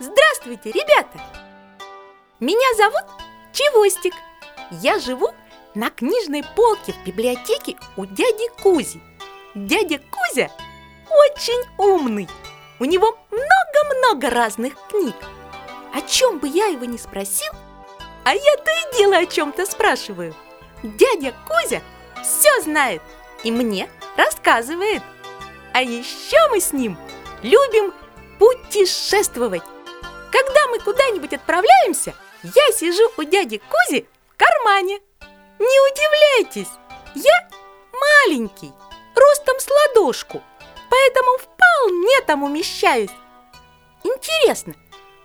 Здравствуйте, ребята! Меня зовут Чевостик. Я живу на книжной полке в библиотеке у дяди Кузи. Дядя Кузя очень умный. У него много-много разных книг. О чем бы я его ни спросил, а я то и дело о чем-то спрашиваю. Дядя Кузя все знает и мне рассказывает. А еще мы с ним любим путешествовать. Когда мы куда-нибудь отправляемся, я сижу у дяди Кузи в кармане. Не удивляйтесь, я маленький, ростом с ладошку, поэтому вполне там умещаюсь. Интересно,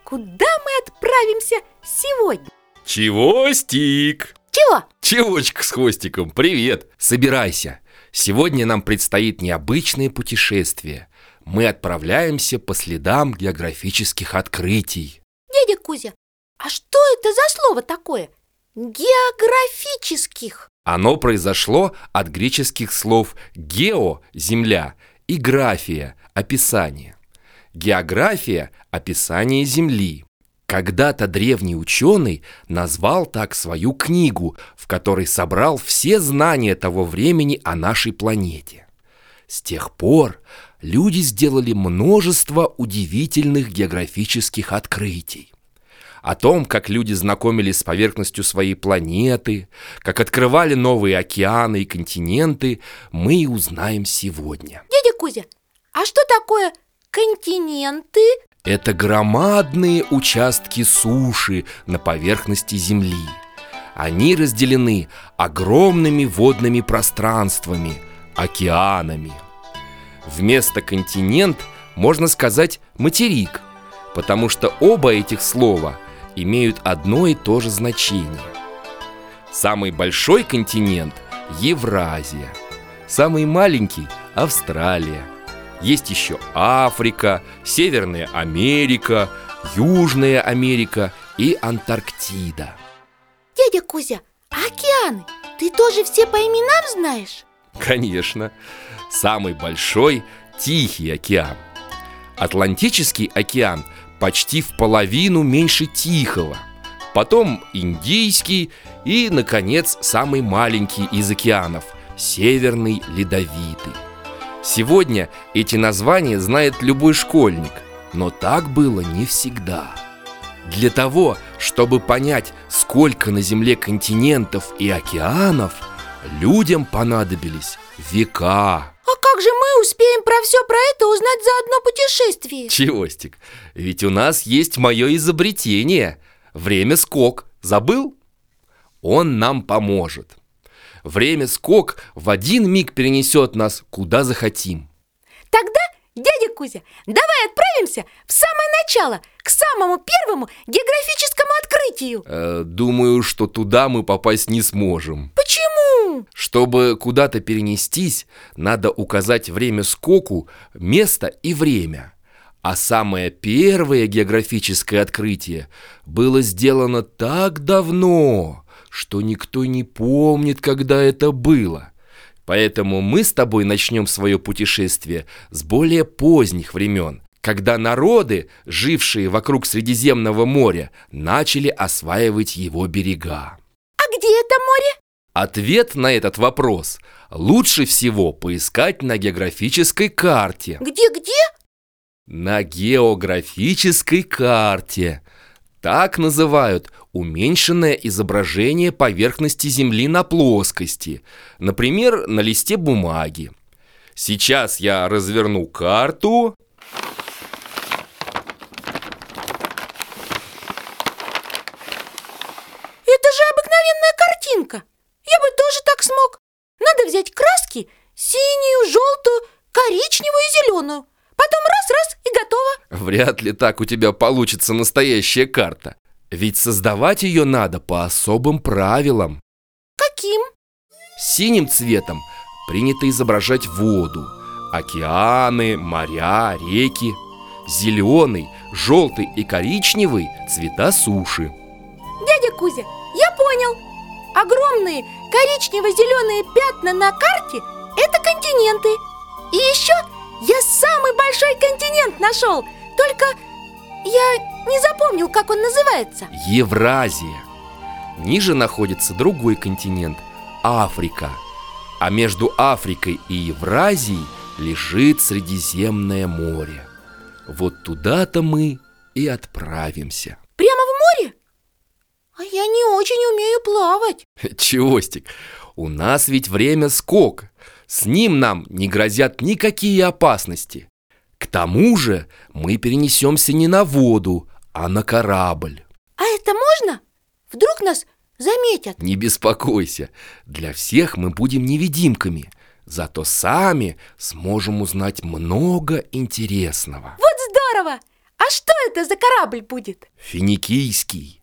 куда мы отправимся сегодня? Чевостик! Чего? Чевочка с хвостиком, привет! Собирайся! Сегодня нам предстоит необычное путешествие. Мы отправляемся по следам географических открытий. Дядя Кузя, а что это за слово такое? Географических. Оно произошло от греческих слов «гео» – земля и «графия» – описание. География – описание Земли. Когда-то древний ученый назвал так свою книгу, в которой собрал все знания того времени о нашей планете. С тех пор люди сделали множество удивительных географических открытий. О том, как люди знакомились с поверхностью своей планеты, как открывали новые океаны и континенты, мы и узнаем сегодня. Дядя Кузя, а что такое континенты? Это громадные участки суши на поверхности Земли. Они разделены огромными водными пространствами, океанами. Вместо континент можно сказать материк, потому что оба этих слова имеют одно и то же значение. Самый большой континент – Евразия, самый маленький – Австралия – есть еще Африка, Северная Америка, Южная Америка и Антарктида. Дядя Кузя, а океаны ты тоже все по именам знаешь? Конечно. Самый большой – Тихий океан. Атлантический океан почти в половину меньше Тихого. Потом Индийский и, наконец, самый маленький из океанов – Северный Ледовитый. Сегодня эти названия знает любой школьник, но так было не всегда. Для того, чтобы понять, сколько на Земле континентов и океанов, людям понадобились века. А как же мы успеем про все про это узнать за одно путешествие? Чевостик, ведь у нас есть мое изобретение – время скок. Забыл? Он нам поможет. Время скок в один миг перенесет нас куда захотим. Тогда, дядя Кузя, давай отправимся в самое начало, к самому первому географическому открытию. Э, думаю, что туда мы попасть не сможем. Чтобы куда-то перенестись, надо указать время скоку, место и время. А самое первое географическое открытие было сделано так давно, что никто не помнит, когда это было. Поэтому мы с тобой начнем свое путешествие с более поздних времен, когда народы, жившие вокруг Средиземного моря, начали осваивать его берега. А где это море? Ответ на этот вопрос лучше всего поискать на географической карте. Где-где? На географической карте. Так называют уменьшенное изображение поверхности Земли на плоскости, например, на листе бумаги. Сейчас я разверну карту. Это же обыкновенная картинка. Я бы так смог. Надо взять краски синюю, желтую, коричневую и зеленую. Потом раз-раз и готово. Вряд ли так у тебя получится настоящая карта. Ведь создавать ее надо по особым правилам. Каким? Синим цветом принято изображать воду, океаны, моря, реки. Зеленый, желтый и коричневый – цвета суши. Дядя Кузя, я понял. Огромные коричнево-зеленые пятна на карте – это континенты. И еще я самый большой континент нашел. Только Я не запомнил, как он называется Евразия. Ниже находится другой континент – Африка. А между Африкой и Евразией лежит Средиземное море. Вот туда-то мы и отправимся. Прямо в море? А я не очень умею плавать Чевостик, у нас ведь время скок. С ним нам не грозят никакие опасности. К тому же мы перенесемся не на воду, а на корабль. А это можно? Вдруг нас заметят Не беспокойся, для всех мы будем невидимками, зато сами сможем узнать много интересного. Вот здорово! А что это за корабль будет? Финикийский.